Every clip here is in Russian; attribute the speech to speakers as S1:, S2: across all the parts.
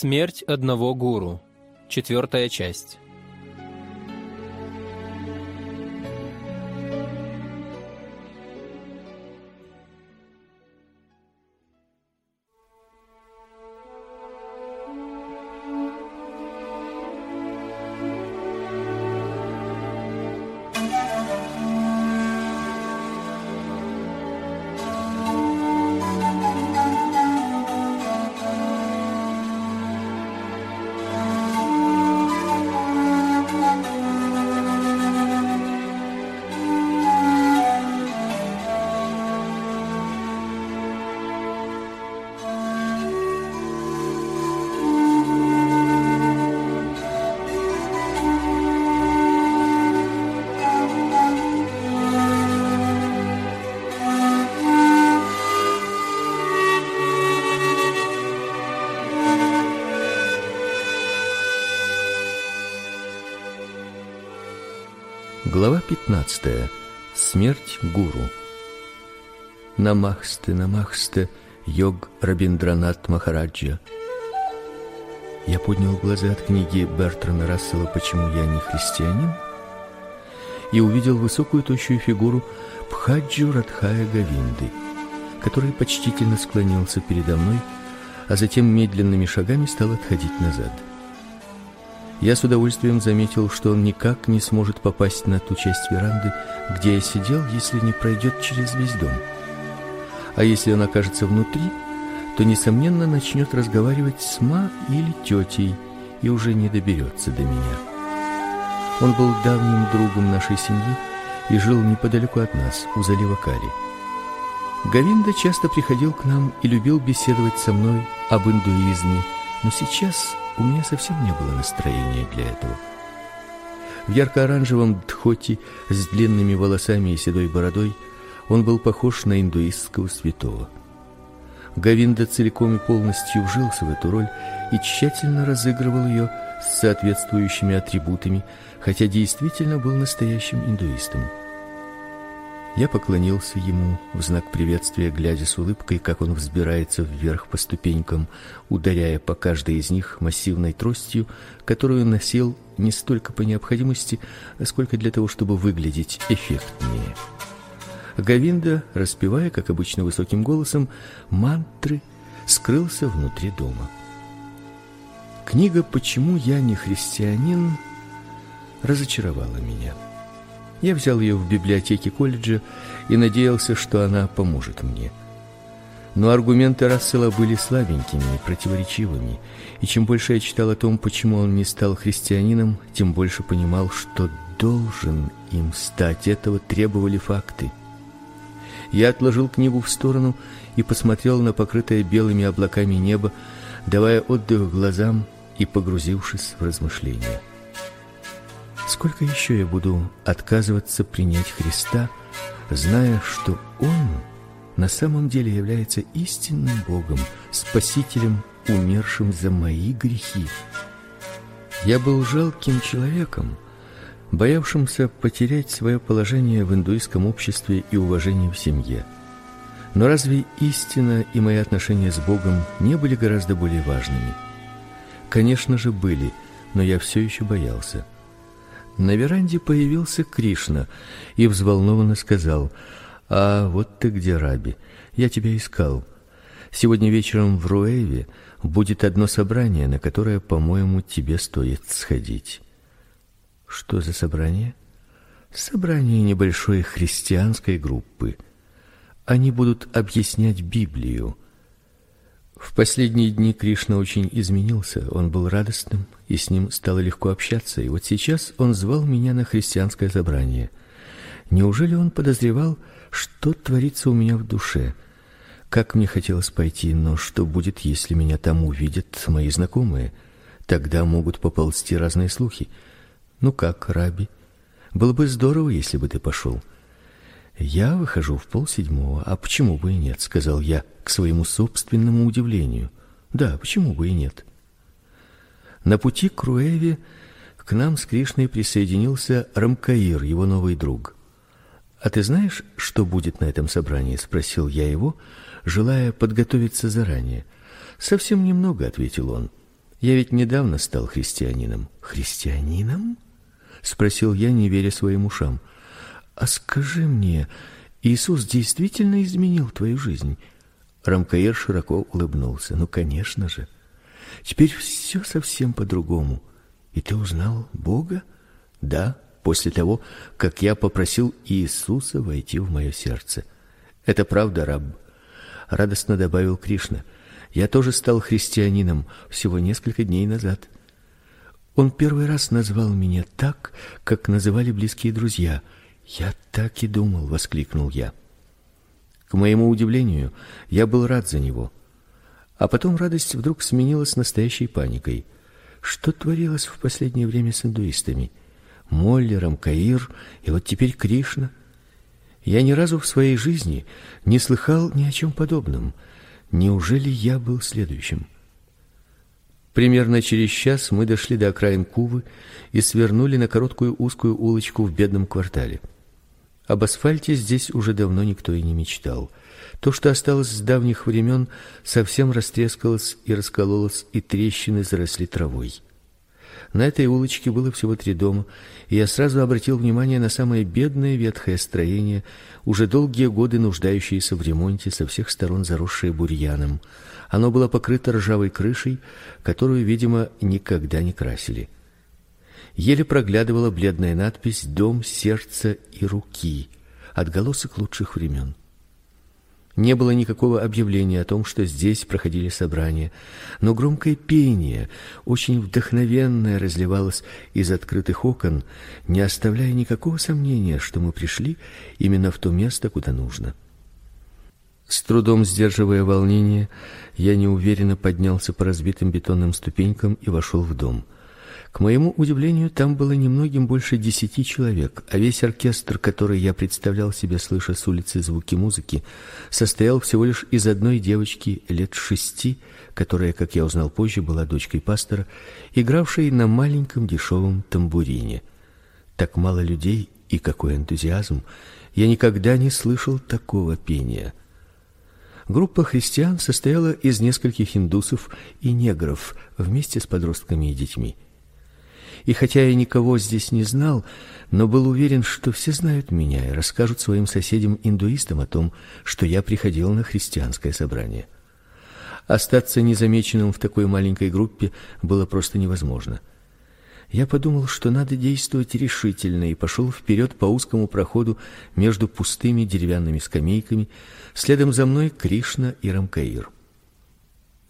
S1: Смерть одного гуру. Четвертая часть.
S2: 15. Смерть гуру. Намахсте, намахсте, йог Рабиндранат Махараджа. Я поднял глаза от книги Бертрана Рассела «Почему я не христианин?» и увидел высокую тощую фигуру Пхаджу Радхая Гавинды, который почтительно склонился передо мной, а затем медленными шагами стал отходить назад. Я с удовольствием заметил, что он никак не сможет попасть на ту часть веранды, где я сидел, если не пройдет через весь дом. А если он окажется внутри, то несомненно начнет разговаривать с ма или тетей и уже не доберется до меня. Он был давним другом нашей семьи и жил неподалеку от нас, у залива Кали. Гавинда часто приходил к нам и любил беседовать со мной об индуизме, но сейчас у меня совсем не было настроения для этого. В ярко-оранжевом дхоти с длинными волосами и седой бородой он был похож на индуистского святого. Гавинда целиком и полностью вжился в эту роль и тщательно разыгрывал ее с соответствующими атрибутами, хотя действительно был настоящим индуистом. Я поклонился ему в знак приветствия, глядя с улыбкой, как он взбирается вверх по ступенькам, ударяя по каждой из них массивной тростью, которую носил не столько по необходимости, сколько для того, чтобы выглядеть эффектнее. Гавинда, распевая, как обычно высоким голосом, мантры, скрылся внутри дома. Книга Почему я не христианин разочаровала меня. Я взял ее в библиотеке колледжа и надеялся, что она поможет мне. Но аргументы Рассела были слабенькими и противоречивыми, и чем больше я читал о том, почему он не стал христианином, тем больше понимал, что должен им стать. Этого требовали факты. Я отложил книгу в сторону и посмотрел на покрытое белыми облаками небо, давая отдых глазам и погрузившись в размышления. Сколько еще я буду отказываться принять Христа, зная, что он на самом деле является истинным Богом, спасителем, умершим за мои грехи? Я был жалким человеком, боявшимся потерять свое положение в индуистском обществе и уважение в семье. Но разве истина и мои отношения с Богом не были гораздо более важными? Конечно же, были, но я все еще боялся. На веранде появился Кришна и взволнованно сказал: "А вот ты где, Раби? Я тебя искал. Сегодня вечером в Руэве будет одно собрание, на которое, по-моему, тебе стоит сходить". Что за собрание? Собрание небольшой христианской группы. Они будут объяснять Библию. В последние дни Кришна очень изменился. Он был радостным, и с ним стало легко общаться. И вот сейчас он звал меня на христианское собрание. Неужели он подозревал, что творится у меня в душе? Как мне хотелось пойти, но что будет, если меня там увидят мои знакомые? Тогда могут поползти разные слухи. Ну как, Раби? Было бы здорово, если бы ты пошел. Я выхожу в полседьмого, а почему бы и нет, сказал я к своему собственному удивлению. Да, почему бы и нет? На пути к Руэве к нам с Кришной присоединился Рамкаир, его новый друг. А ты знаешь, что будет на этом собрании, спросил я его, желая подготовиться заранее. Совсем немного, ответил он. Я ведь недавно стал христианином. Христианином? спросил я, не веря своим ушам. А скажи мне, Иисус действительно изменил твою жизнь? Рамкаир широко улыбнулся. Ну, конечно же. Теперь все совсем по-другому. И ты узнал Бога? Да, после того, как я попросил Иисуса войти в мое сердце. Это правда, раб, радостно добавил Кришна. Я тоже стал христианином всего несколько дней назад. Он первый раз назвал меня так, как называли близкие друзья. Я так и думал, воскликнул я. К моему удивлению, я был рад за него. А потом радость вдруг сменилась настоящей паникой. Что творилось в последнее время с индуистами? Моллером, Каир и вот теперь Кришна. Я ни разу в своей жизни не слыхал ни о чем подобном. Неужели я был следующим? Примерно через час мы дошли до окраин Кувы и свернули на короткую узкую улочку в бедном квартале. Об асфальте здесь уже давно никто и не мечтал. То, что осталось с давних времен, совсем растрескалось и раскололось, и трещины заросли травой. На этой улочке было всего три дома, и я сразу обратил внимание на самое бедное ветхое строение, уже долгие годы нуждающееся в ремонте, со всех сторон заросшее бурьяном. Оно было покрыто ржавой крышей, которую, видимо, никогда не красили. Еле проглядывала бледная надпись Дом сердца и руки, отголосок лучших времен. Не было никакого объявления о том, что здесь проходили собрания, но громкое пение, очень вдохновенное, разливалось из открытых окон, не оставляя никакого сомнения, что мы пришли именно в то место, куда нужно. С трудом сдерживая волнение, я неуверенно поднялся по разбитым бетонным ступенькам и вошел в дом. К моему удивлению, там было немногим больше десяти человек, а весь оркестр, который я представлял себе, слыша с улицы звуки музыки, состоял всего лишь из одной девочки лет шести, которая, как я узнал позже, была дочкой пастора, игравшей на маленьком дешевом тамбурине. Так мало людей и какой энтузиазм! Я никогда не слышал такого пения. Группа христиан состояла из нескольких индусов и негров вместе с подростками и детьми. И хотя я никого здесь не знал, но был уверен, что все знают меня и расскажут своим соседям-индуистам о том, что я приходил на христианское собрание. Остаться незамеченным в такой маленькой группе было просто невозможно. Я подумал, что надо действовать решительно и пошел вперед по узкому проходу между пустыми деревянными скамейками, следом за мной Кришна и Рамкаир.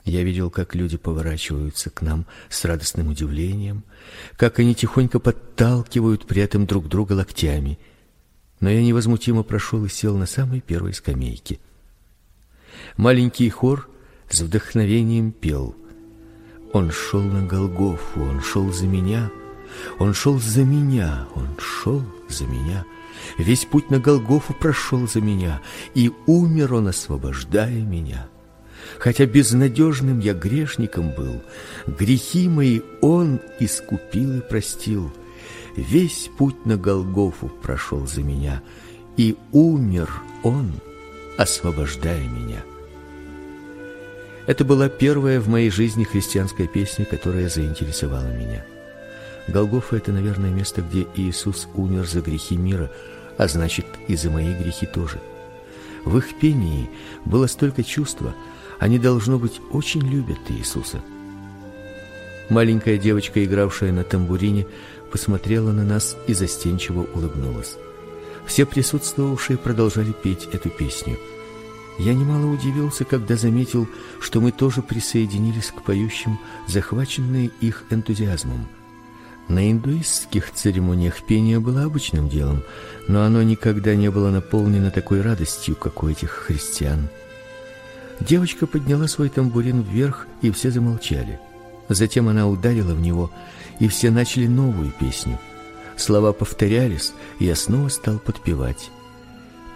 S2: Я видел, как люди поворачиваются к нам с радостным удивлением, как они тихонько подталкивают при этом друг друга локтями. Но я невозмутимо прошел и сел на самой первой скамейке. Маленький хор с вдохновением пел: Он шел на Голгофу, он шел за меня, он шел за меня, он шел за меня. Весь путь на Голгофу прошел за меня, и умер он, освобождая меня. Хотя безнадежным я грешником был, грехи мои он искупил и простил. Весь путь на Голгофу прошел за меня, и умер он, освобождая меня. Это была первая в моей жизни христианская песня, которая заинтересовала меня. Голгофа это, наверное, место, где Иисус умер за грехи мира, а значит, и за мои грехи тоже. В их пении было столько чувства, они должно быть очень любят Иисуса. Маленькая девочка, игравшая на тамбурине, посмотрела на нас и застенчиво улыбнулась. Все присутствовавшие продолжали петь эту песню. Я немало удивился, когда заметил, что мы тоже присоединились к поющим, захваченные их энтузиазмом. На индуистских церемониях пение было обычным делом, но оно никогда не было наполнено такой радостью, как у этих христиан. Девочка подняла свой тамбурин вверх, и все замолчали. Затем она ударила в него, и все начали новую песню. Слова повторялись, и я снова стал подпевать.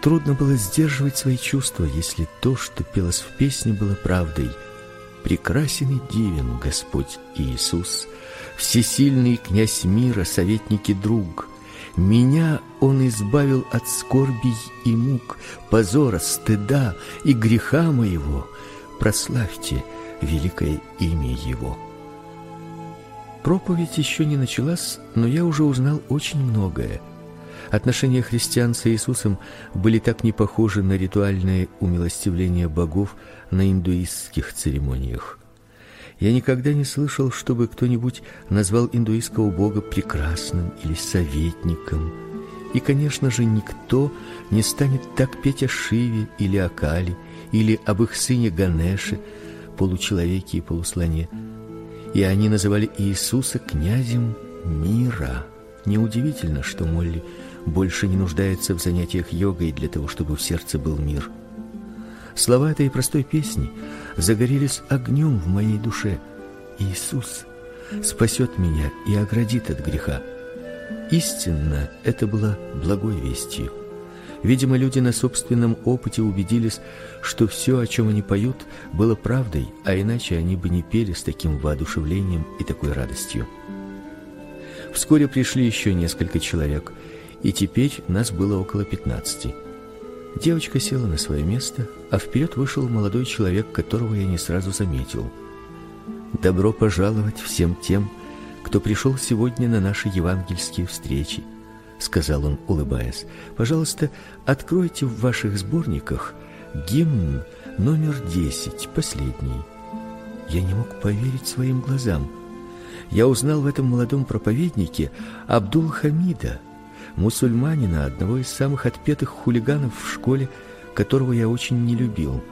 S2: Трудно было сдерживать свои чувства, если то, что пелось в песне, было правдой. Прекрасен и дивен Господь Иисус, всесильный князь мира, советник и друг. Меня он избавил от скорбей и мук, позора, стыда и греха моего. Прославьте великое имя его. Проповедь еще не началась, но я уже узнал очень многое. Отношения христиан с Иисусом были так не похожи на ритуальное умилостивление богов на индуистских церемониях. Я никогда не слышал, чтобы кто-нибудь назвал индуистского бога прекрасным или советником. И, конечно же, никто не станет так петь о Шиве или о Кали, или об их сыне Ганеше, получеловеке и полуслоне и они называли Иисуса князем мира. Неудивительно, что Молли больше не нуждается в занятиях йогой для того, чтобы в сердце был мир. Слова этой простой песни загорелись огнем в моей душе. Иисус спасет меня и оградит от греха. Истинно это было благой вестью. Видимо, люди на собственном опыте убедились, что все, о чем они поют, было правдой, а иначе они бы не пели с таким воодушевлением и такой радостью. Вскоре пришли еще несколько человек, и теперь нас было около пятнадцати. Девочка села на свое место, а вперед вышел молодой человек, которого я не сразу заметил. Добро пожаловать всем тем, кто пришел сегодня на наши евангельские встречи сказал он, улыбаясь. Пожалуйста, откройте в ваших сборниках гимн номер десять, последний. Я не мог поверить своим глазам. Я узнал в этом молодом проповеднике Абдул-Хамида, мусульманина, одного из самых отпетых хулиганов в школе, которого я очень не любил.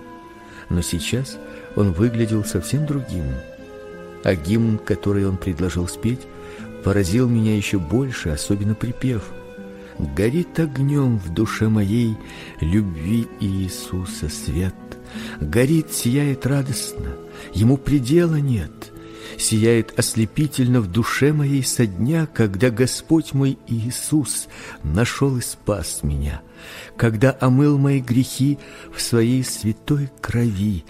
S2: Но сейчас он выглядел совсем другим. А гимн, который он предложил спеть, поразил меня еще больше, особенно припев – Горит огнем в душе моей любви Иисуса свет. Горит, сияет радостно, ему предела нет. Сияет ослепительно в душе моей со дня, когда Господь мой Иисус нашел и спас меня, когда омыл мои грехи в своей святой крови.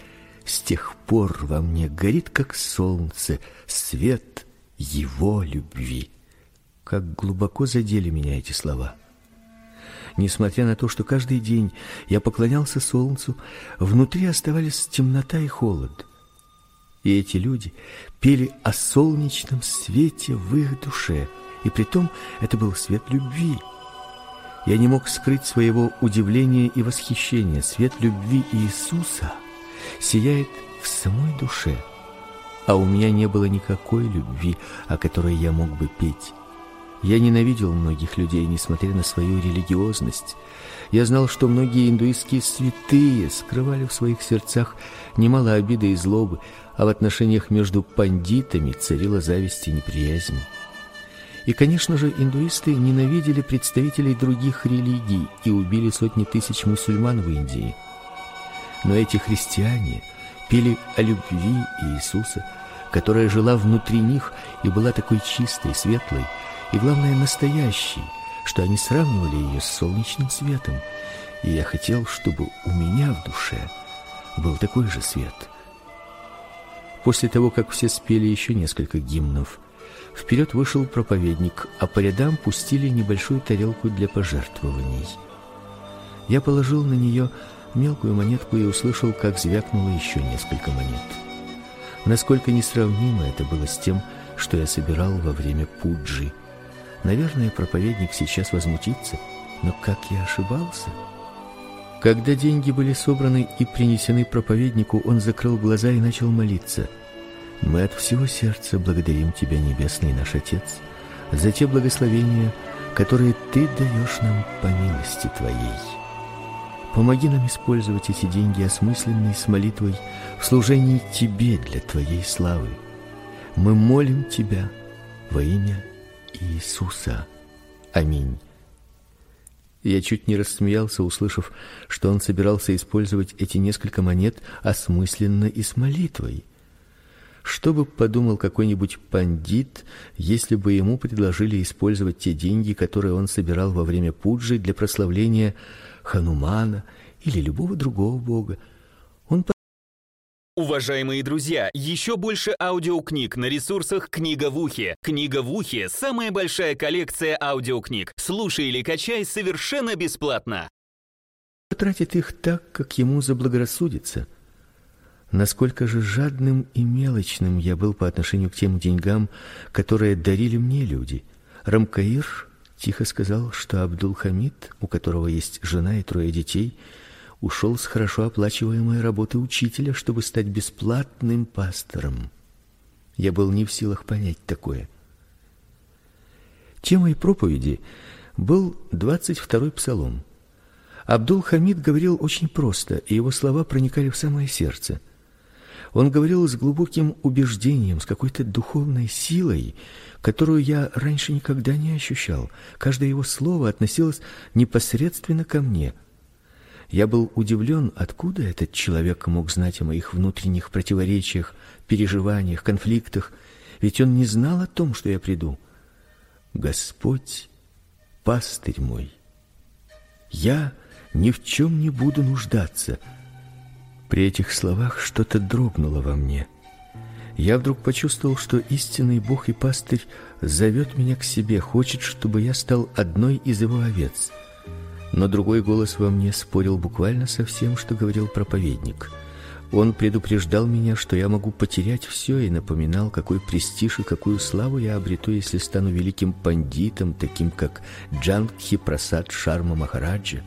S2: С тех пор во мне горит, как солнце, свет его любви. Как глубоко задели меня эти слова. Несмотря на то, что каждый день я поклонялся солнцу, внутри оставались темнота и холод. И эти люди пели о солнечном свете в их душе, и притом это был свет любви. Я не мог скрыть своего удивления и восхищения. Свет любви Иисуса сияет в самой душе, а у меня не было никакой любви, о которой я мог бы петь. Я ненавидел многих людей, несмотря на свою религиозность. Я знал, что многие индуистские святые скрывали в своих сердцах немало обиды и злобы, а в отношениях между пандитами царила зависть и неприязнь. И, конечно же, индуисты ненавидели представителей других религий и убили сотни тысяч мусульман в Индии. Но эти христиане пели о любви Иисуса, которая жила внутри них и была такой чистой, светлой, и, главное, настоящей, что они сравнивали ее с солнечным светом, и я хотел, чтобы у меня в душе был такой же свет. После того, как все спели еще несколько гимнов, вперед вышел проповедник, а по рядам пустили небольшую тарелку для пожертвований. Я положил на нее мелкую монетку и услышал, как звякнуло еще несколько монет. Насколько несравнимо это было с тем, что я собирал во время пуджи. Наверное, проповедник сейчас возмутится, но как я ошибался? Когда деньги были собраны и принесены проповеднику, он закрыл глаза и начал молиться. Мы от всего сердца благодарим тебя, небесный наш Отец, за те благословения, которые ты даешь нам по милости твоей. Помоги нам использовать эти деньги осмысленно и с молитвой в служении Тебе для Твоей славы. Мы молим Тебя во имя Иисуса. Аминь. Я чуть не рассмеялся, услышав, что он собирался использовать эти несколько монет осмысленно и с молитвой. Что бы подумал какой-нибудь пандит, если бы ему предложили использовать те деньги, которые он собирал во время пуджи для прославления Ханумана или любого другого бога?
S3: Уважаемые друзья, еще больше аудиокниг на ресурсах Книга в ухе. Книга в ухе самая большая коллекция аудиокниг. Слушай или качай совершенно бесплатно.
S2: Тратит их так, как ему заблагорассудится. Насколько же жадным и мелочным я был по отношению к тем деньгам, которые дарили мне люди. Рамкаир тихо сказал, что Абдул-Хамид, у которого есть жена и трое детей, ушел с хорошо оплачиваемой работы учителя, чтобы стать бесплатным пастором. Я был не в силах понять такое. Темой проповеди был 22-й псалом. Абдул-Хамид говорил очень просто, и его слова проникали в самое сердце. Он говорил с глубоким убеждением, с какой-то духовной силой, которую я раньше никогда не ощущал. Каждое его слово относилось непосредственно ко мне. Я был удивлен, откуда этот человек мог знать о моих внутренних противоречиях, переживаниях, конфликтах, ведь он не знал о том, что я приду. Господь пастырь мой. Я ни в чем не буду нуждаться. При этих словах что-то дрогнуло во мне. Я вдруг почувствовал, что истинный Бог и пастырь зовет меня к себе, хочет, чтобы я стал одной из его овец но другой голос во мне спорил буквально со всем, что говорил проповедник. Он предупреждал меня, что я могу потерять все, и напоминал, какой престиж и какую славу я обрету, если стану великим пандитом, таким как Джангхи Прасад Шарма Махараджа.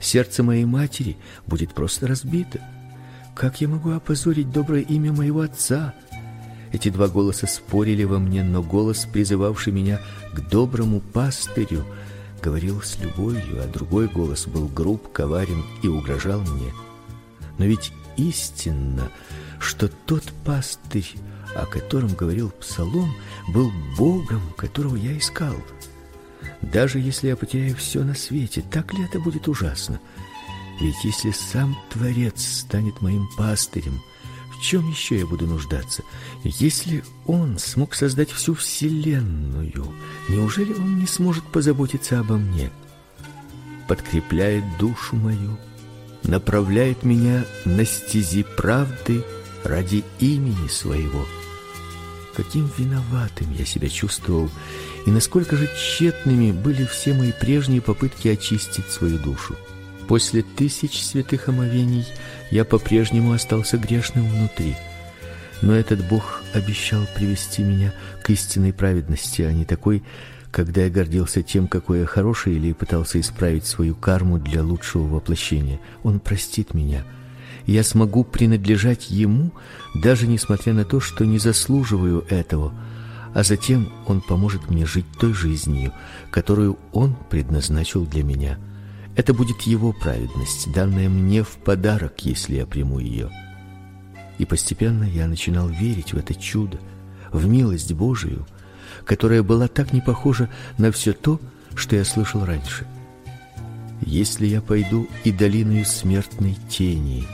S2: Сердце моей матери будет просто разбито. Как я могу опозорить доброе имя моего отца? Эти два голоса спорили во мне, но голос, призывавший меня к доброму пастырю, говорил с любовью, а другой голос был груб, коварен и угрожал мне. Но ведь истинно, что тот пастырь, о котором говорил Псалом, был Богом, которого я искал. Даже если я потеряю все на свете, так ли это будет ужасно? Ведь если сам Творец станет моим пастырем, чем еще я буду нуждаться? Если он смог создать всю вселенную, неужели он не сможет позаботиться обо мне? Подкрепляет душу мою, направляет меня на стези правды ради имени своего. Каким виноватым я себя чувствовал, и насколько же тщетными были все мои прежние попытки очистить свою душу. После тысяч святых омовений я по-прежнему остался грешным внутри. Но этот Бог обещал привести меня к истинной праведности, а не такой, когда я гордился тем, какой я хороший, или пытался исправить свою карму для лучшего воплощения. Он простит меня. Я смогу принадлежать ему, даже несмотря на то, что не заслуживаю этого. А затем он поможет мне жить той жизнью, которую он предназначил для меня. Это будет его праведность, данная мне в подарок, если я приму ее. И постепенно я начинал верить в это чудо, в милость Божию, которая была так не похожа на все то, что я слышал раньше. Если я пойду и долиною смертной тени,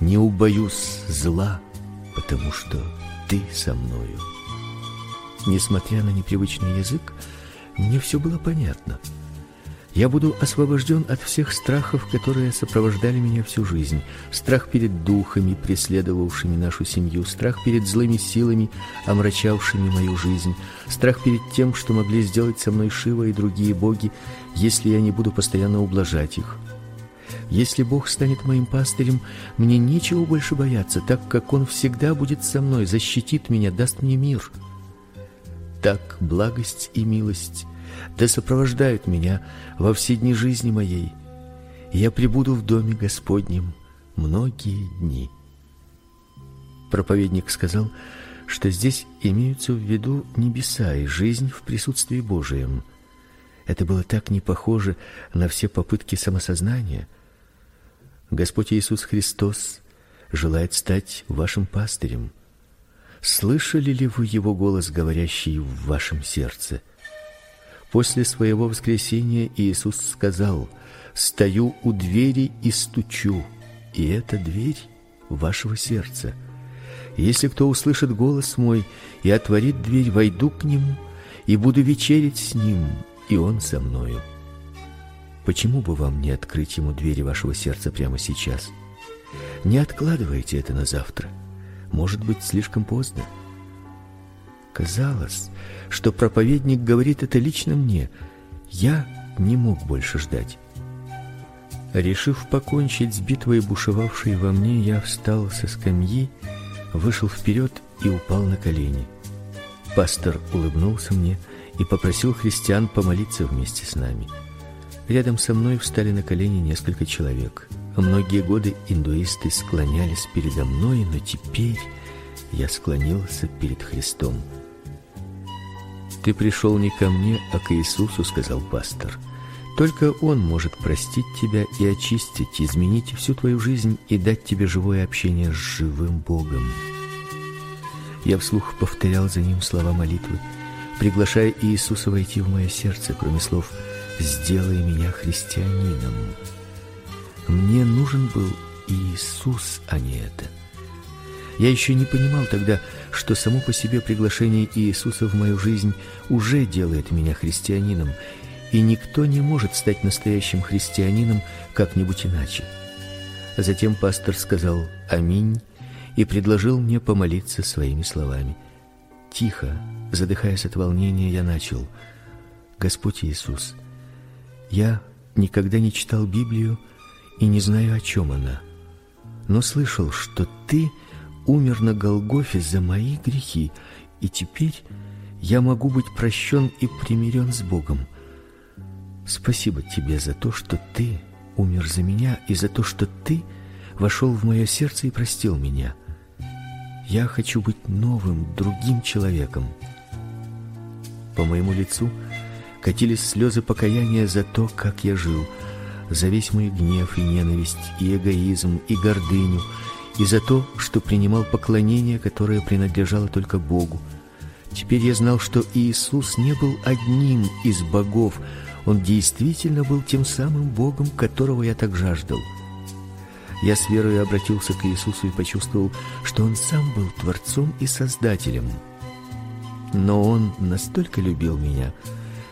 S2: не убоюсь зла, потому что ты со мною. Несмотря на непривычный язык, мне все было понятно — я буду освобожден от всех страхов, которые сопровождали меня всю жизнь. Страх перед духами, преследовавшими нашу семью, страх перед злыми силами, омрачавшими мою жизнь, страх перед тем, что могли сделать со мной Шива и другие боги, если я не буду постоянно ублажать их. Если Бог станет моим пастырем, мне нечего больше бояться, так как он всегда будет со мной, защитит меня, даст мне мир. Так благость и милость да сопровождают меня во все дни жизни моей. Я пребуду в доме Господнем многие дни. Проповедник сказал, что здесь имеются в виду небеса и жизнь в присутствии Божием. Это было так не похоже на все попытки самосознания. Господь Иисус Христос желает стать вашим пастырем. Слышали ли вы его голос, говорящий в вашем сердце? После своего воскресения Иисус сказал: "Стою у двери и стучу". И эта дверь вашего сердца. Если кто услышит голос мой и отворит дверь, войду к нему и буду вечерить с ним, и он со мною. Почему бы вам не открыть ему двери вашего сердца прямо сейчас? Не откладывайте это на завтра. Может быть, слишком поздно. Казалось, что проповедник говорит это лично мне. Я не мог больше ждать. Решив покончить с битвой, бушевавшей во мне, я встал со скамьи, вышел вперед и упал на колени. Пастор улыбнулся мне и попросил христиан помолиться вместе с нами. Рядом со мной встали на колени несколько человек. Многие годы индуисты склонялись передо мной, но теперь я склонился перед Христом. Ты пришел не ко мне, а к Иисусу, сказал пастор. Только он может простить тебя и очистить, изменить всю твою жизнь и дать тебе живое общение с живым Богом. Я вслух повторял за ним слова молитвы, приглашая Иисуса войти в мое сердце, кроме слов: "Сделай меня христианином". Мне нужен был Иисус, а не это. Я еще не понимал тогда, что само по себе приглашение Иисуса в мою жизнь уже делает меня христианином, и никто не может стать настоящим христианином как-нибудь иначе. Затем пастор сказал: "Аминь" и предложил мне помолиться своими словами. Тихо, задыхаясь от волнения, я начал: "Господь Иисус, я никогда не читал Библию и не знаю, о чем она, но слышал, что ты умер на Голгофе за мои грехи, и теперь я могу быть прощен и примирен с Богом. Спасибо тебе за то, что ты умер за меня и за то, что ты вошел в мое сердце и простил меня. Я хочу быть новым, другим человеком. По моему лицу катились слезы покаяния за то, как я жил, за весь мой гнев и ненависть, и эгоизм, и гордыню, и за то, что принимал поклонение, которое принадлежало только Богу. Теперь я знал, что Иисус не был одним из богов, он действительно был тем самым Богом, которого я так жаждал. Я с верой обратился к Иисусу и почувствовал, что он сам был творцом и создателем. Но он настолько любил меня,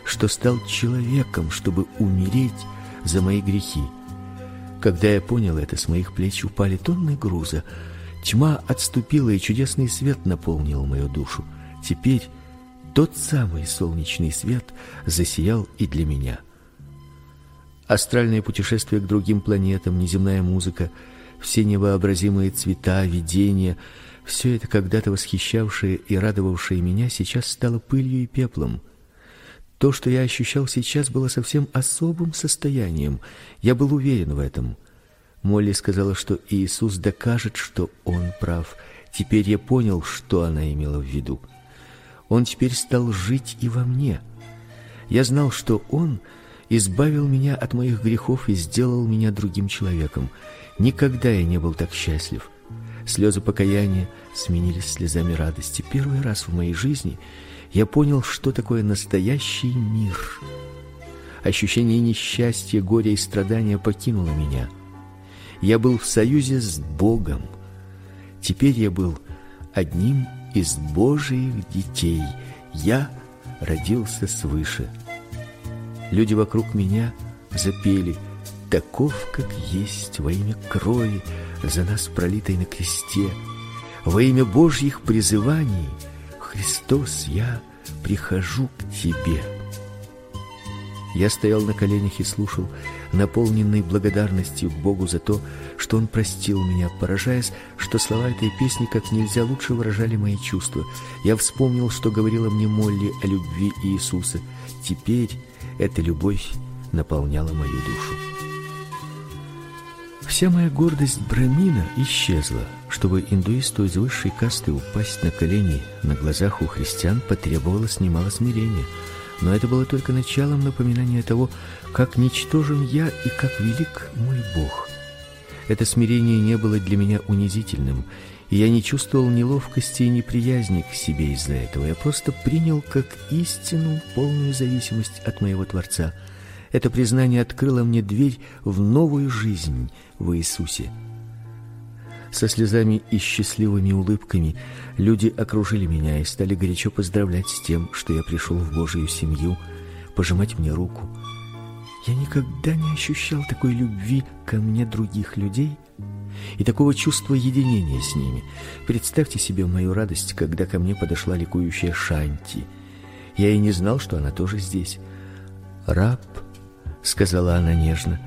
S2: что стал человеком, чтобы умереть за мои грехи. Когда я понял это, с моих плеч упали тонны груза. Тьма отступила, и чудесный свет наполнил мою душу. Теперь тот самый солнечный свет засиял и для меня. Астральные путешествия к другим планетам, неземная музыка, все невообразимые цвета, видения, все это когда-то восхищавшее и радовавшее меня, сейчас стало пылью и пеплом. То, что я ощущал сейчас, было совсем особым состоянием. Я был уверен в этом. Молли сказала, что Иисус докажет, что он прав. Теперь я понял, что она имела в виду. Он теперь стал жить и во мне. Я знал, что он избавил меня от моих грехов и сделал меня другим человеком. Никогда я не был так счастлив. Слезы покаяния сменились слезами радости. Первый раз в моей жизни я понял, что такое настоящий мир. Ощущение несчастья, горя и страдания покинуло меня. Я был в союзе с Богом. Теперь я был одним из Божьих детей. Я родился свыше. Люди вокруг меня запели: "Таков, как есть во имя крови за нас пролитой на кресте, во имя Божьих призываний, Христос, я прихожу к тебе". Я стоял на коленях и слушал, наполненный благодарностью Богу за то, что он простил меня, поражаясь, что слова этой песни как нельзя лучше выражали мои чувства. Я вспомнил, что говорила мне Молли о любви Иисуса. Теперь эта любовь наполняла мою душу. Вся моя гордость Брамина исчезла. Чтобы индуисту из высшей касты упасть на колени на глазах у христиан, потребовалось немало смирения. Но это было только началом напоминания того, как ничтожен я и как велик мой Бог. Это смирение не было для меня унизительным, и я не чувствовал неловкости и неприязни к себе из-за этого. Я просто принял как истину полную зависимость от моего Творца. Это признание открыло мне дверь в новую жизнь в Иисусе. Со слезами и счастливыми улыбками люди окружили меня и стали горячо поздравлять с тем, что я пришел в Божию семью, пожимать мне руку. Я никогда не ощущал такой любви ко мне других людей и такого чувства единения с ними. Представьте себе мою радость, когда ко мне подошла ликующая Шанти. Я и не знал, что она тоже здесь. "Раб", сказала она нежно.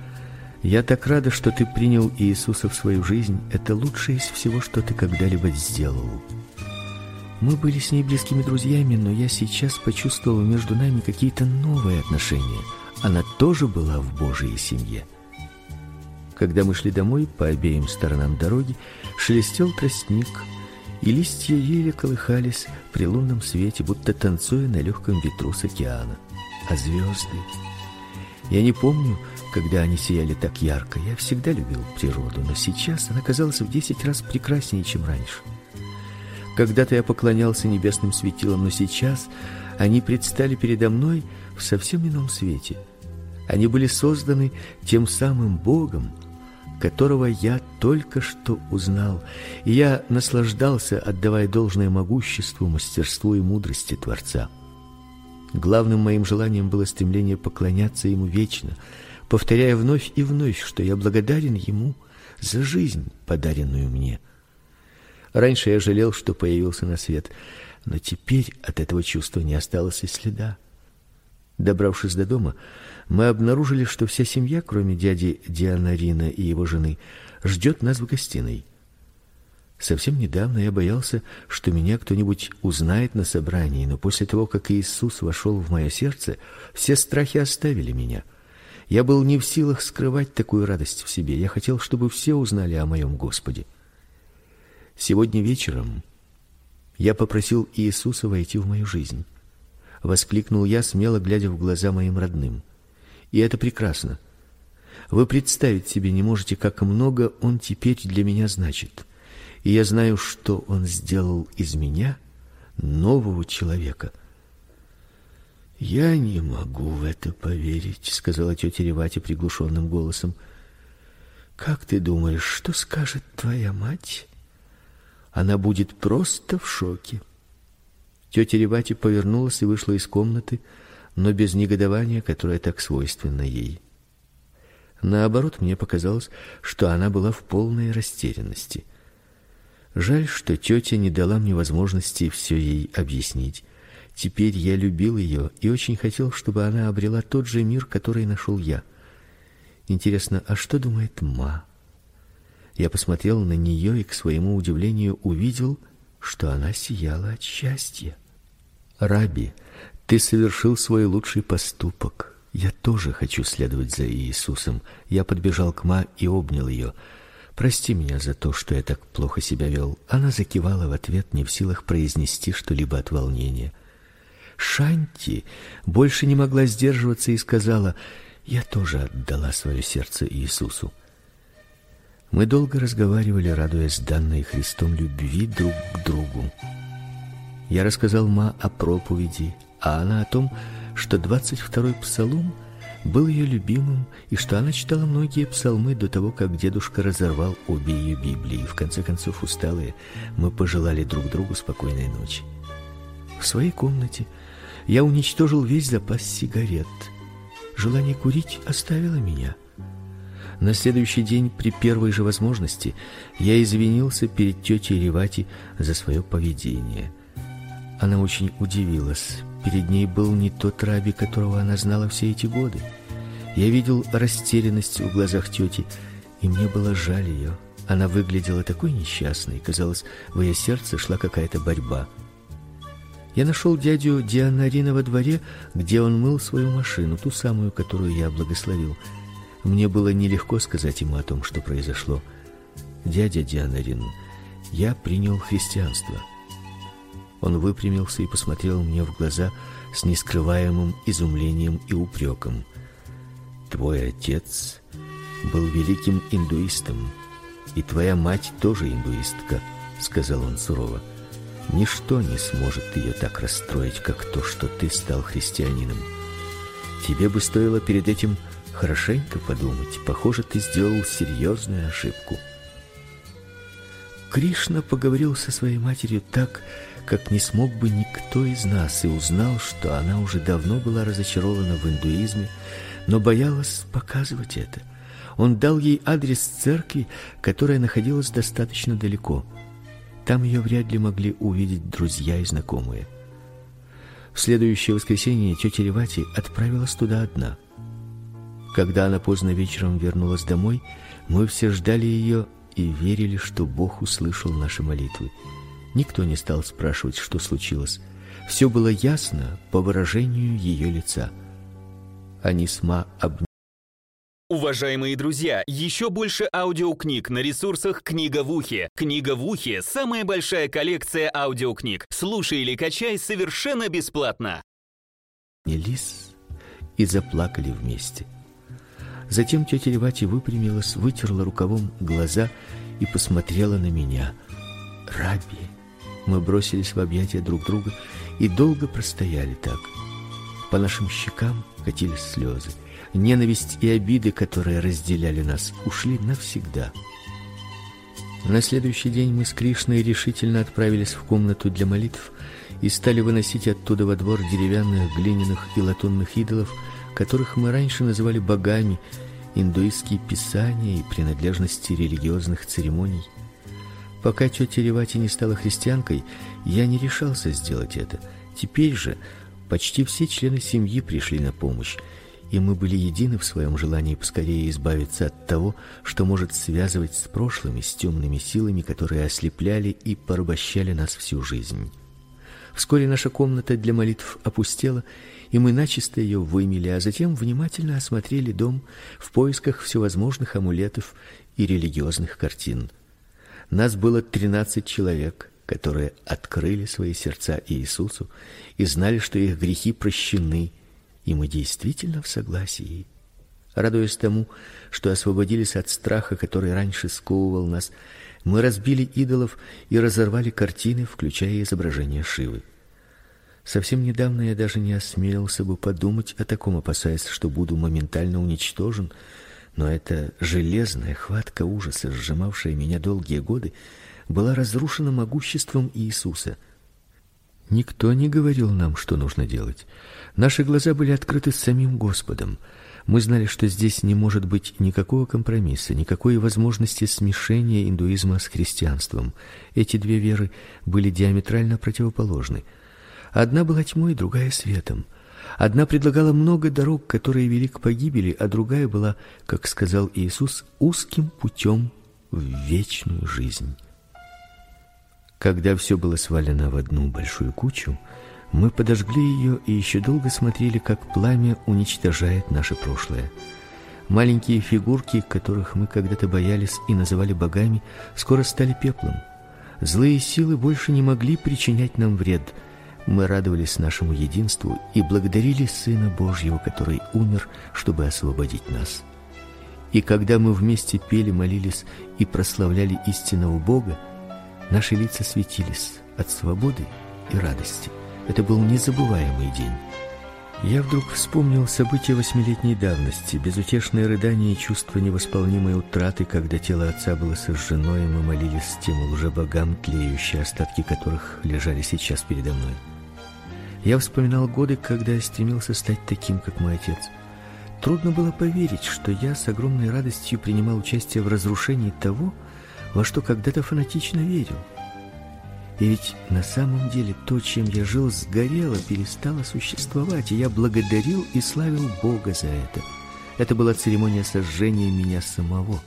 S2: "Я так рада, что ты принял Иисуса в свою жизнь. Это лучшее из всего, что ты когда-либо сделал". Мы были с ней близкими друзьями, но я сейчас почувствовал между нами какие-то новые отношения. Она тоже была в Божьей семье. Когда мы шли домой, по обеим сторонам дороги шелестел тростник, и листья еле колыхались при лунном свете, будто танцуя на легком ветру с океана. А звезды... Я не помню, когда они сияли так ярко. Я всегда любил природу, но сейчас она казалась в десять раз прекраснее, чем раньше. Когда-то я поклонялся небесным светилам, но сейчас они предстали передо мной в совсем ином свете. Они были созданы тем самым Богом, которого я только что узнал, и я наслаждался, отдавая должное могуществу, мастерству и мудрости Творца. Главным моим желанием было стремление поклоняться ему вечно, повторяя вновь и вновь, что я благодарен ему за жизнь, подаренную мне. Раньше я жалел, что появился на свет, но теперь от этого чувства не осталось и следа. Добравшись до дома, мы обнаружили, что вся семья, кроме дяди Дианарина и его жены, ждет нас в гостиной. Совсем недавно я боялся, что меня кто-нибудь узнает на собрании, но после того, как Иисус вошел в мое сердце, все страхи оставили меня. Я был не в силах скрывать такую радость в себе. Я хотел, чтобы все узнали о моем Господе. Сегодня вечером я попросил Иисуса войти в мою жизнь. Воскликнул я, смело глядя в глаза моим родным. И это прекрасно. Вы представить себе не можете, как много он теперь для меня значит. И я знаю, что он сделал из меня нового человека. Я не могу в это поверить, сказала тетя Ревати приглушенным голосом. Как ты думаешь, что скажет твоя мать? Она будет просто в шоке. Тетя Ревати повернулась и вышла из комнаты, но без негодования, которое так свойственно ей. Наоборот, мне показалось, что она была в полной растерянности. Жаль, что тетя не дала мне возможности все ей объяснить. Теперь я любил ее и очень хотел, чтобы она обрела тот же мир, который нашел я. Интересно, а что думает ма? Я посмотрел на нее и к своему удивлению увидел, что она сияла от счастья. Раби, ты совершил свой лучший поступок. Я тоже хочу следовать за Иисусом. Я подбежал к Ма и обнял ее. Прости меня за то, что я так плохо себя вел. Она закивала в ответ, не в силах произнести что-либо от волнения. Шанти больше не могла сдерживаться и сказала: "Я тоже отдала свое сердце Иисусу". Мы долго разговаривали, радуясь данной Христом любви друг к другу. Я рассказал Ма о проповеди, а она о том, что двадцать второй псалом был ее любимым и что она читала многие псалмы до того, как дедушка разорвал обе ее Библии. В конце концов, усталые, мы пожелали друг другу спокойной ночи. В своей комнате я уничтожил весь запас сигарет. Желание курить оставило меня. На следующий день при первой же возможности я извинился перед тетей Ревати за свое поведение. Она очень удивилась. Перед ней был не тот раби, которого она знала все эти годы. Я видел растерянность в глазах тети, и мне было жаль ее. Она выглядела такой несчастной, казалось, в ее сердце шла какая-то борьба. Я нашел дядю Дианарина во дворе, где он мыл свою машину, ту самую, которую я благословил. Мне было нелегко сказать ему о том, что произошло. Дядя Дианарин, я принял христианство. Он выпрямился и посмотрел мне в глаза с нескрываемым изумлением и упреком. Твой отец был великим индуистом, и твоя мать тоже индуистка, сказал он сурово. Ничто не сможет ее так расстроить, как то, что ты стал христианином. Тебе бы стоило перед этим хорошенько подумать. Похоже, ты сделал серьезную ошибку. Кришна поговорил со своей матерью так, как не смог бы никто из нас, и узнал, что она уже давно была разочарована в индуизме, но боялась показывать это. Он дал ей адрес церкви, которая находилась достаточно далеко. Там ее вряд ли могли увидеть друзья и знакомые. В следующее воскресенье тетя Ревати отправилась туда одна. Когда она поздно вечером вернулась домой, мы все ждали ее и верили, что Бог услышал наши молитвы. Никто не стал спрашивать, что случилось. Все было ясно по выражению ее лица. Анисма об
S3: Уважаемые друзья, еще больше аудиокниг на ресурсах «Книга в ухе». «Книга в ухе» — самая большая коллекция аудиокниг. Слушай или качай совершенно бесплатно.
S2: Лис и заплакали вместе. Затем тетя Левати выпрямилась, вытерла рукавом глаза и посмотрела на меня. «Раби!» Мы бросились в объятия друг друга и долго простояли так. По нашим щекам катились слезы. Ненависть и обиды, которые разделяли нас, ушли навсегда. На следующий день мы с Кришной решительно отправились в комнату для молитв и стали выносить оттуда во двор деревянных, глиняных и латунных идолов, которых мы раньше называли богами, индуистские писания и принадлежности религиозных церемоний. Пока тетя Ревати не стала христианкой, я не решался сделать это. Теперь же почти все члены семьи пришли на помощь, и мы были едины в своем желании поскорее избавиться от того, что может связывать с прошлыми, с темными силами, которые ослепляли и порабощали нас всю жизнь. Вскоре наша комната для молитв опустела, и мы начисто ее вымели, а затем внимательно осмотрели дом в поисках всевозможных амулетов и религиозных картин. Нас было тринадцать человек, которые открыли свои сердца Иисусу и знали, что их грехи прощены и мы действительно в согласии. Радуясь тому, что освободились от страха, который раньше сковывал нас, мы разбили идолов и разорвали картины, включая изображение Шивы. Совсем недавно я даже не осмелился бы подумать о таком, опасаясь, что буду моментально уничтожен, но эта железная хватка ужаса, сжимавшая меня долгие годы, была разрушена могуществом Иисуса. Никто не говорил нам, что нужно делать. Наши глаза были открыты самим Господом. Мы знали, что здесь не может быть никакого компромисса, никакой возможности смешения индуизма с христианством. Эти две веры были диаметрально противоположны. Одна была тьмой, другая светом. Одна предлагала много дорог, которые вели к погибели, а другая была, как сказал Иисус, узким путем в вечную жизнь. Когда все было свалено в одну большую кучу, мы подожгли ее и еще долго смотрели, как пламя уничтожает наше прошлое. Маленькие фигурки, которых мы когда-то боялись и называли богами, скоро стали пеплом. Злые силы больше не могли причинять нам вред. Мы радовались нашему единству и благодарили Сына Божьего, который умер, чтобы освободить нас. И когда мы вместе пели, молились и прославляли истинного Бога, наши лица светились от свободы и радости. Это был незабываемый день. Я вдруг вспомнил события восьмилетней давности, безутешные рыдания и чувство невосполнимой утраты, когда тело отца было сожжено, и мы молились тем лжебогам, тлеющие остатки которых лежали сейчас передо мной. Я вспоминал годы, когда я стремился стать таким, как мой отец. Трудно было поверить, что я с огромной радостью принимал участие в разрушении того, во что когда-то фанатично верил. И ведь на самом деле то, чем я жил, сгорело, перестало существовать, и я благодарил и славил Бога за это. Это была церемония сожжения меня самого,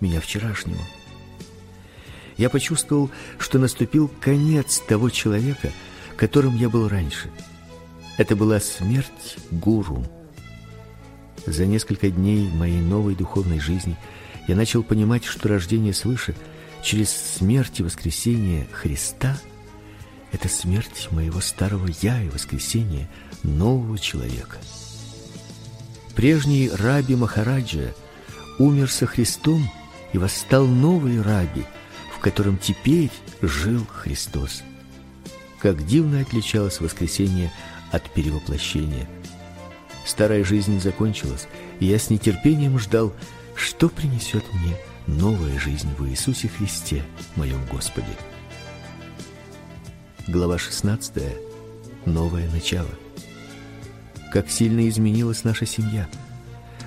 S2: меня вчерашнего. Я почувствовал, что наступил конец того человека, которым я был раньше. Это была смерть гуру. За несколько дней моей новой духовной жизни я начал понимать, что рождение свыше – через смерть и воскресение Христа это смерть моего старого я и воскресение нового человека. Прежний раби Махараджа умер со Христом, и восстал новый раби, в котором теперь жил Христос. Как дивно отличалось воскресение от перевоплощения. Старая жизнь закончилась, и я с нетерпением ждал, что принесет мне новая жизнь в Иисусе Христе, моем Господе. Глава 16. Новое начало. Как сильно изменилась наша семья.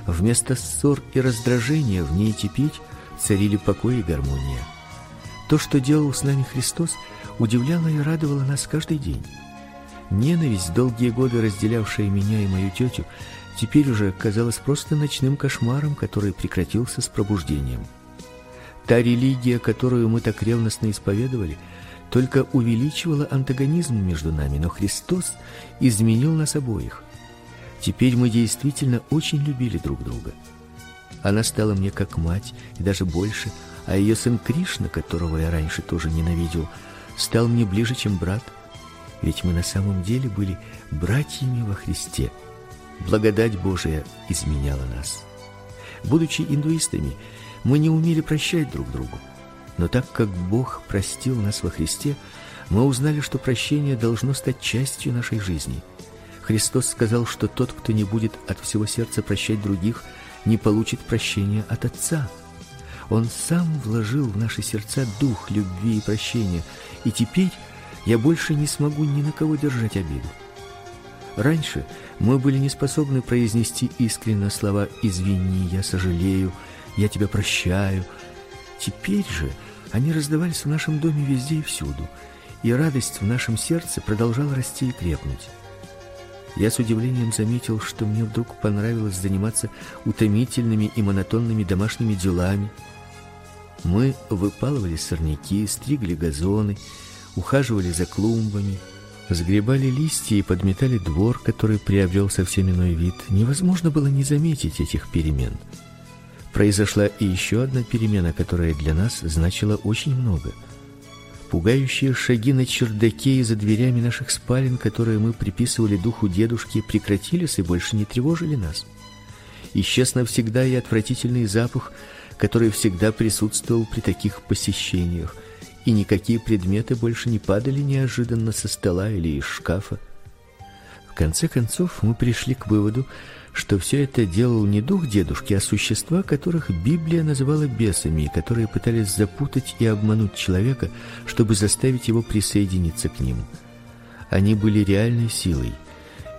S2: Вместо ссор и раздражения в ней теперь царили покой и гармония. То, что делал с нами Христос, удивляло и радовало нас каждый день. Ненависть, долгие годы разделявшая меня и мою тетю, теперь уже казалась просто ночным кошмаром, который прекратился с пробуждением. Та религия, которую мы так ревностно исповедовали, только увеличивала антагонизм между нами, но Христос изменил нас обоих. Теперь мы действительно очень любили друг друга. Она стала мне как мать, и даже больше, а ее сын Кришна, которого я раньше тоже ненавидел, стал мне ближе, чем брат. Ведь мы на самом деле были братьями во Христе. Благодать Божия изменяла нас. Будучи индуистами, мы не умели прощать друг другу. Но так как Бог простил нас во Христе, мы узнали, что прощение должно стать частью нашей жизни. Христос сказал, что тот, кто не будет от всего сердца прощать других, не получит прощения от Отца. Он сам вложил в наши сердца дух любви и прощения, и теперь я больше не смогу ни на кого держать обиду. Раньше мы были не способны произнести искренне слова «извини», «я сожалею», «я тебя прощаю». Теперь же они раздавались в нашем доме везде и всюду, и радость в нашем сердце продолжала расти и крепнуть. Я с удивлением заметил, что мне вдруг понравилось заниматься утомительными и монотонными домашними делами. Мы выпалывали сорняки, стригли газоны, ухаживали за клумбами, сгребали листья и подметали двор, который приобрел совсем иной вид. Невозможно было не заметить этих перемен. Произошла и еще одна перемена, которая для нас значила очень много. Пугающие шаги на чердаке и за дверями наших спален, которые мы приписывали духу дедушки, прекратились и больше не тревожили нас. Исчез навсегда и отвратительный запах, который всегда присутствовал при таких посещениях и никакие предметы больше не падали неожиданно со стола или из шкафа. В конце концов мы пришли к выводу, что все это делал не дух дедушки, а существа, которых Библия называла бесами, и которые пытались запутать и обмануть человека, чтобы заставить его присоединиться к ним. Они были реальной силой.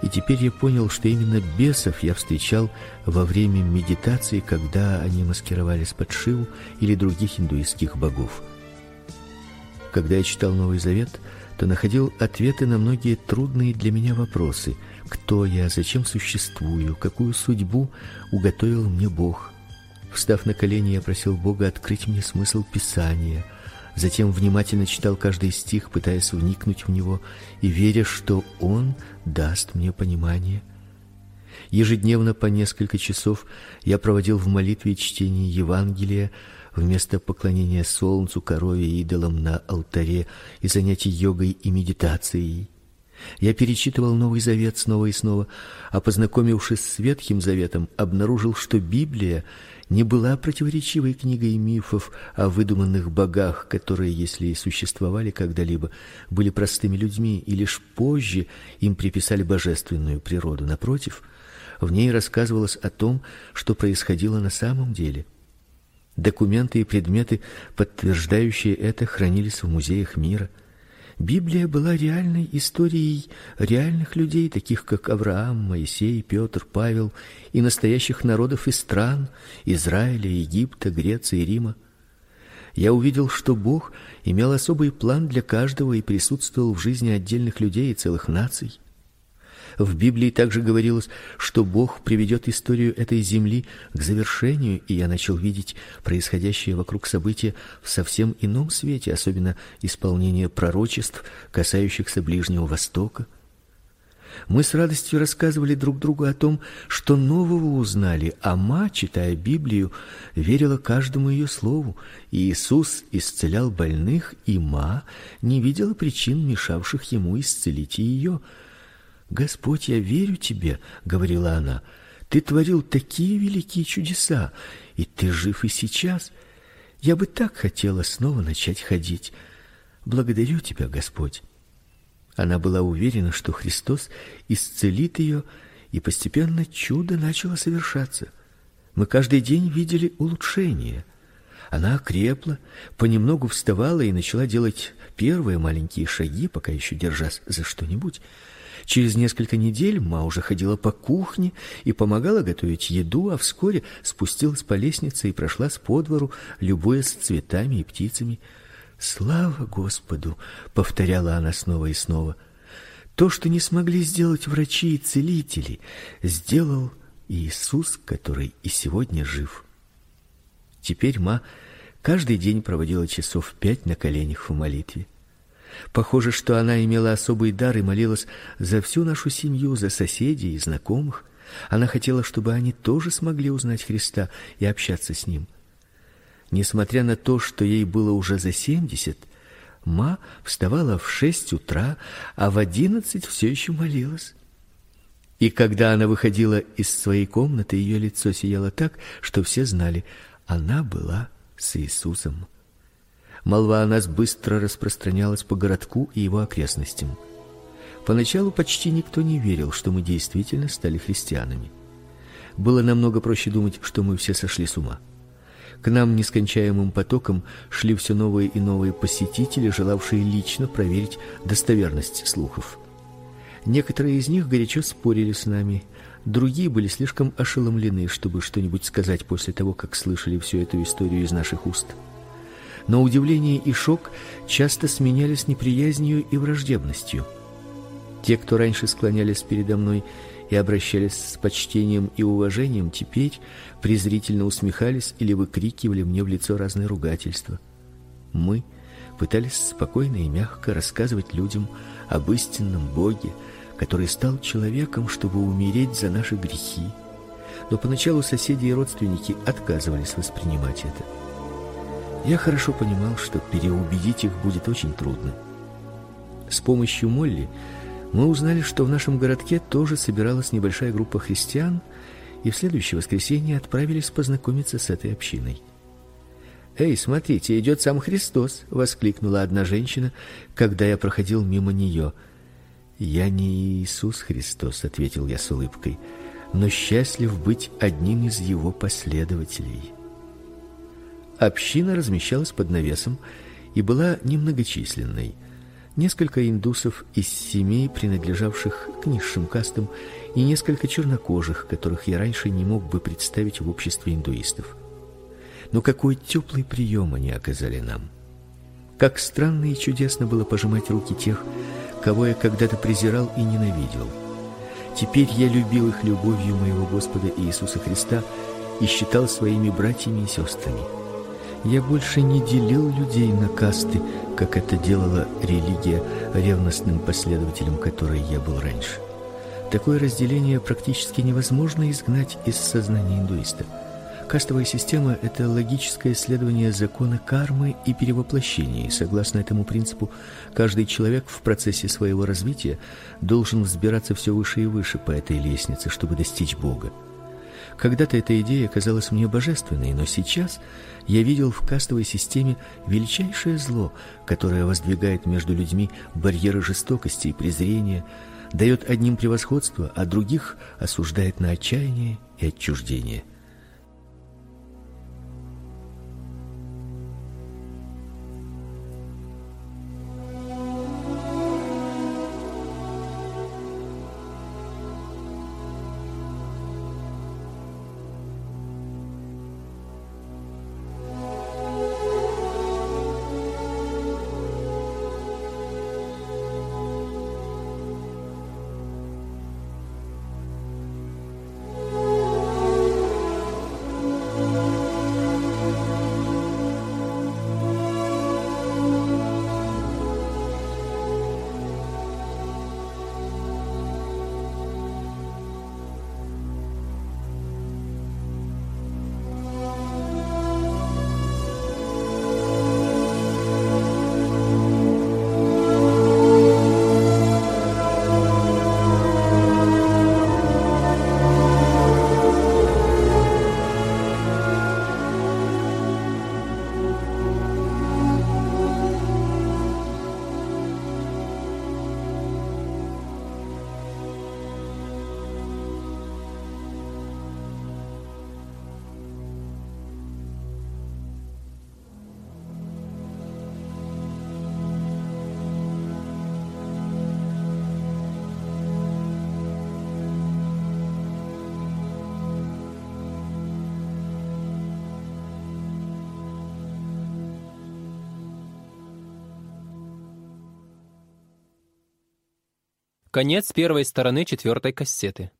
S2: И теперь я понял, что именно бесов я встречал во время медитации, когда они маскировались под Шиву или других индуистских богов. Когда я читал Новый Завет, то находил ответы на многие трудные для меня вопросы: кто я, зачем существую, какую судьбу уготовил мне Бог. Встав на колени, я просил Бога открыть мне смысл Писания. Затем внимательно читал каждый стих, пытаясь вникнуть в него и веря, что он даст мне понимание. Ежедневно по несколько часов я проводил в молитве и чтении Евангелия, вместо поклонения солнцу, корове и идолам на алтаре и занятий йогой и медитацией. Я перечитывал Новый Завет снова и снова, а познакомившись с Ветхим Заветом, обнаружил, что Библия не была противоречивой книгой мифов о выдуманных богах, которые, если и существовали когда-либо, были простыми людьми и лишь позже им приписали божественную природу. Напротив, в ней рассказывалось о том, что происходило на самом деле – Документы и предметы, подтверждающие это, хранились в музеях мира. Библия была реальной историей реальных людей, таких как Авраам, Моисей, Петр, Павел и настоящих народов и стран Израиля, Египта, Греции, Рима. Я увидел, что Бог имел особый план для каждого и присутствовал в жизни отдельных людей и целых наций. В Библии также говорилось, что Бог приведет историю этой земли к завершению, и я начал видеть происходящее вокруг события в совсем ином свете, особенно исполнение пророчеств, касающихся Ближнего Востока. Мы с радостью рассказывали друг другу о том, что нового узнали, а ма, читая Библию, верила каждому ее слову. И Иисус исцелял больных, и ма не видела причин, мешавших ему исцелить ее. Господь, я верю тебе, говорила она. Ты творил такие великие чудеса, и ты жив и сейчас. Я бы так хотела снова начать ходить. Благодарю тебя, Господь. Она была уверена, что Христос исцелит ее, и постепенно чудо начало совершаться. Мы каждый день видели улучшение. Она окрепла, понемногу вставала и начала делать первые маленькие шаги, пока еще держась за что-нибудь. Через несколько недель Ма уже ходила по кухне и помогала готовить еду, а вскоре спустилась по лестнице и прошла по двору, любуясь цветами и птицами. Слава Господу, повторяла она снова и снова. То, что не смогли сделать врачи и целители, сделал Иисус, который и сегодня жив. Теперь Ма каждый день проводила часов пять на коленях в молитве. Похоже, что она имела особый дар и молилась за всю нашу семью, за соседей и знакомых. Она хотела, чтобы они тоже смогли узнать Христа и общаться с ним. Несмотря на то, что ей было уже за семьдесят, Ма вставала в шесть утра, а в одиннадцать все еще молилась. И когда она выходила из своей комнаты, ее лицо сияло так, что все знали, она была с Иисусом. Молва о нас быстро распространялась по городку и его окрестностям. Поначалу почти никто не верил, что мы действительно стали христианами. Было намного проще думать, что мы все сошли с ума. К нам нескончаемым потоком шли все новые и новые посетители, желавшие лично проверить достоверность слухов. Некоторые из них горячо спорили с нами, другие были слишком ошеломлены, чтобы что-нибудь сказать после того, как слышали всю эту историю из наших уст. Но удивление и шок часто сменялись неприязнью и враждебностью. Те, кто раньше склонялись передо мной и обращались с почтением и уважением, теперь презрительно усмехались или выкрикивали мне в лицо разные ругательства. Мы пытались спокойно и мягко рассказывать людям об истинном Боге, который стал человеком, чтобы умереть за наши грехи. Но поначалу соседи и родственники отказывались воспринимать это. Я хорошо понимал, что переубедить их будет очень трудно. С помощью Молли мы узнали, что в нашем городке тоже собиралась небольшая группа христиан, и в следующее воскресенье отправились познакомиться с этой общиной. "Эй, смотрите, идет сам Христос", воскликнула одна женщина, когда я проходил мимо нее. "Я не Иисус Христос", ответил я с улыбкой, "но счастлив быть одним из его последователей". Община размещалась под навесом и была немногочисленной. Несколько индусов из семей, принадлежавших к низшим кастам, и несколько чернокожих, которых я раньше не мог бы представить в обществе индуистов. Но какой теплый прием они оказали нам. Как странно и чудесно было пожимать руки тех, кого я когда-то презирал и ненавидел. Теперь я любил их любовью моего Господа Иисуса Христа и считал своими братьями и сестрами. Я больше не делил людей на касты, как это делала религия ревностным последователем которой я был раньше. Такое разделение практически невозможно изгнать из сознания индуиста. Кастовая система это логическое следование закона кармы и перевоплощения. И согласно этому принципу, каждый человек в процессе своего развития должен взбираться все выше и выше по этой лестнице, чтобы достичь Бога. Когда-то эта идея казалась мне божественной, но сейчас я видел в кастовой системе величайшее зло, которое воздвигает между людьми барьеры жестокости и презрения, дает одним превосходство, а других осуждает на отчаяние и отчуждение.
S1: Конец первой стороны четвертой кассеты.